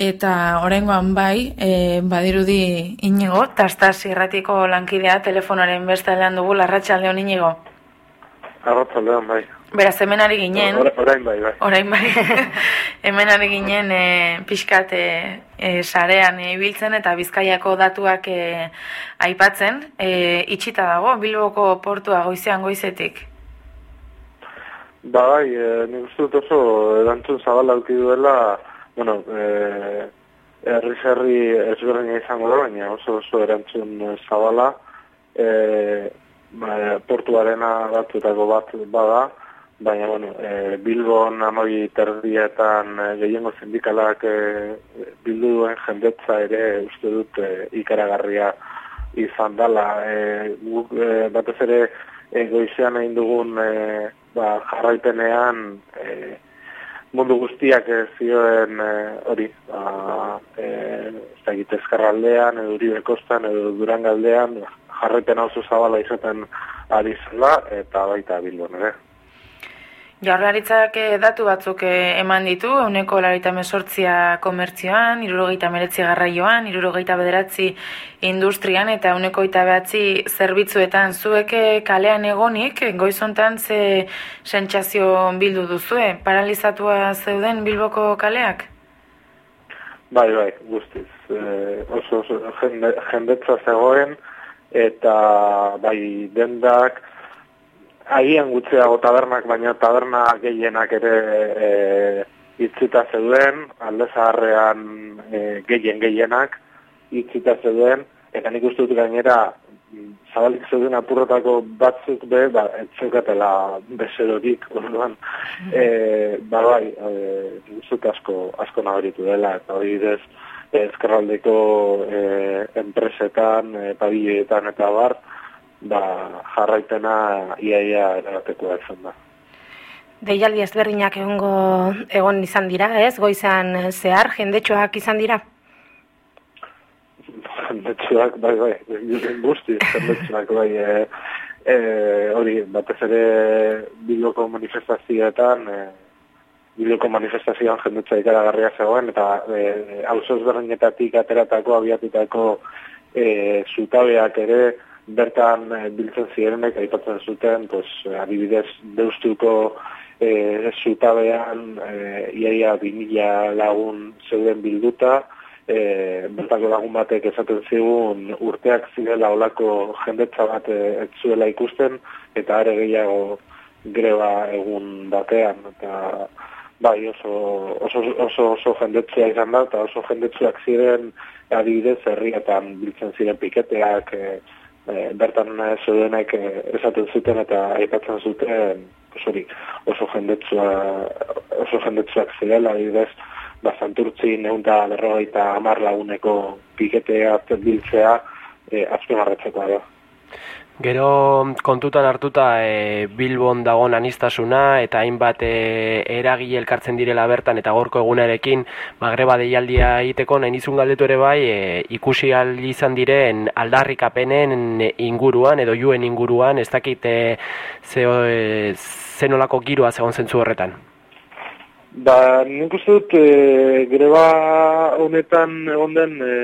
Eta orengoan bai, e, badirudi inigo, tastaz irratiko lankidea telefonoaren bestalean dugu, larratxaldeon inigo. Arratzaldean bai. Beraz, hemen ari ginen... Orain bai, bai. Orain bai. hemen ari ginen e, pixkat e, e, sarean ibiltzen eta bizkaiako datuak e, aipatzen. E, itxita dago, Bilboko portua goizean goizetik. Ba bai, e, nik uste dut oso erantzun zabala duela, bueno, eh herri ezberdina izango da, baina oso oso erantzun zabala eh ba, portuarena batutako bat bada, baina bueno, e, Bilbon amabi terdietan e, gehiengo sindikalak e, bildu duen jendetza ere uste dut e, ikaragarria izan dala. E, guk, e, batez ere e, goizean egin dugun e, ba, jarraitenean e, mundu guztiak ez zioen e, hori, ba, e, ez da egitezkarraldean, edo uribe kostan, edo durangaldean, jarraiten oso zabala izaten ari zela, eta baita bilbon ere. Jaurlaritzak eh, datu batzuk eh, eman ditu, uneko larita mesortzia komertzioan, irurogeita meretzi garraioan, irurogeita bederatzi industrian, eta uneko eta behatzi zerbitzuetan zueke eh, kalean egonik, goizontan ze sentsazio bildu duzue, paralizatua zeuden bilboko kaleak? Bai, bai, guztiz. E, oso, oso jende, jendetza zegoen, eta bai dendak, agian gutxeago tabernak, baina taberna gehienak ere e, itzita zeuden, alde zaharrean e, gehien gehienak itzita zeuden, eta nik uste dut gainera zabalik zeuden apurrotako batzuk be, ba, etzeukatela bezerorik, orduan, e, ba bai, e, asko, asko nabaritu dela, eta hori dez, ezkerraldeko e, enpresetan, e, pabileetan eta bar, ba, jarraitena iaia erabateko izan da. Deialdi ezberdinak egongo egon izan dira, ez? Goizan zehar, jendetxoak izan dira? Jendetxoak, bai, bai, guzti, jendetxoak, bai, e, e, hori, batez ere biloko manifestazioetan, e, biloko manifestazioan jendetxoa ikaragarria zegoen, eta e, hausoz berrenetatik ateratako, abiatutako e, zutabeak ere, bertan e, biltzen zirenek aipatzen zuten, pues, adibidez, deustuko e, zutabean e, iaia bimila lagun zeuden bilduta, e, bertako lagun batek esaten zigun urteak zirela olako jendetza bat e, zuela ikusten, eta are gehiago greba egun batean, eta bai oso, oso, oso, oso jendetzea izan da, eta oso jendetzuak ziren adibidez herrietan biltzen ziren piketeak, e, e, bertan zeudenek e, esaten zuten eta aipatzen zuten osori, oso jendetzua oso jendetzuak zirela adibidez ba santurtzi neunta berrogeita hamar laguneko piketea biltzea e, azpimarratzeko da. Gero kontutan hartuta e, Bilbon dagoen anistasuna eta hainbat e, eragile elkartzen direla bertan eta gorko egunarekin magreba deialdia egiteko nahi nizun galdetu ere bai e, ikusi izan diren aldarrikapenen inguruan edo juen inguruan ez dakit e, ze, e, zenolako giroa zegoen zentzu horretan. Ba, nik uste dut e, greba honetan egon den e,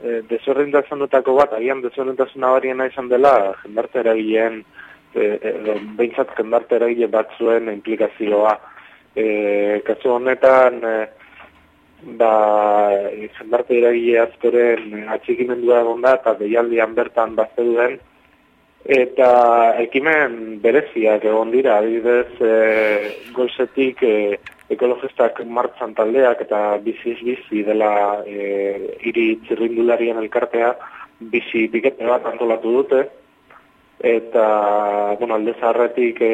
e, desorientazio bat, agian desorientazio bariena izan dela, jendarte eragileen, e, e, behintzat jendarte eragile bat zuen implikazioa. E, kasu honetan, e, ba, jendarte eragile azkoren atxikimendua egon da, eta behialdian bertan bat duen, eta ekimen bereziak egon dira, adibidez, e, goizetik, e, ekologistak martzan taldeak eta biziz bizi dela e, iri txirrindularien elkartea bizi pikete bat antolatu dute. Eta bueno, alde zarretik e,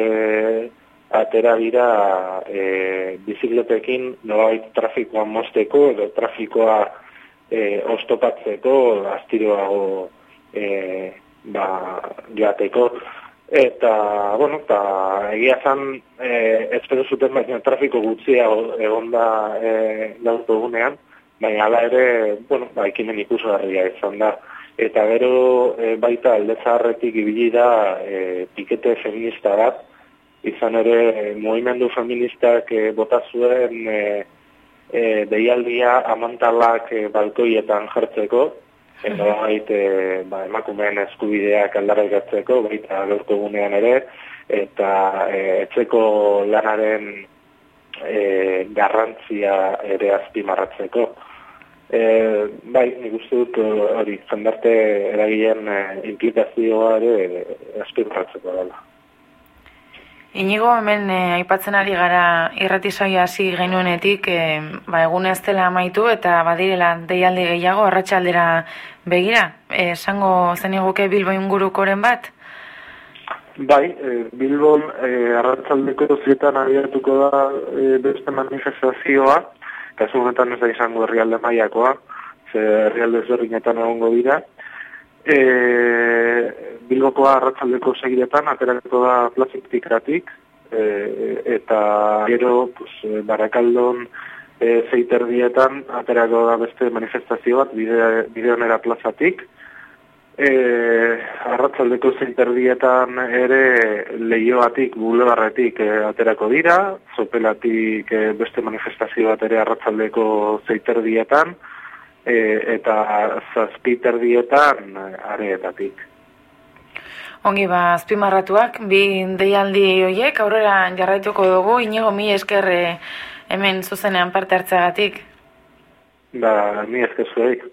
atera dira e, bizikletekin nolabait trafikoa mosteko edo trafikoa e, ostopatzeko astiroago e, ba, joateko Eta, bueno, eta egia zan, e, ez zuten baina trafiko gutzia egon da e, lautu egunean, baina ala ere, bueno, ba, ikimen ikusgarria izan da. Eta gero e, baita aldezarretik ibili da e, pikete feminista bat, izan ere, movimendu feministak e, bota zuen e, e, deialdia amantalak e, balkoietan jartzeko, eta baita e, ba, emakumeen eskubideak aldarrikatzeko, baita gaurko gunean ere, eta e, etzeko lanaren e, garrantzia ere azpimarratzeko. E, bai, nik uste dut hori, jendarte eragileen e, implikazioa ere azpimarratzeko dela. Inigo hemen eh, aipatzen ari gara irratizoia hasi genuenetik eh, ba, egun ez dela amaitu eta badirela deialde gehiago arratsaldera begira. Eh, esango zen iguke Bilbo ingurukoren bat? Bai, eh, Bilbon eh, arratsaldeko zietan abiatuko da eh, beste manifestazioa, kasu honetan ez da izango herrialde maiakoa, ze herrialde zerrinetan egongo dira, E, Bilbokoa arratzaldeko segiretan, aterako da plazitikatik, e, eta gero, pues, barakaldon e, zeiter dietan, aterako da beste manifestazio bat, bide, bideonera plazatik, e, arratzaldeko zeiter dietan ere lehioatik, bulebarretik e, aterako dira, zopelatik e, beste manifestazio bat ere arratzaldeko zeiter dietan, e, eta zazpiter dietan areetatik. Ongi ba, azpimarratuak, bi deialdi horiek aurrera jarraituko dugu, inigo mi esker hemen zuzenean parte hartzagatik. Ba, mi esker zueik.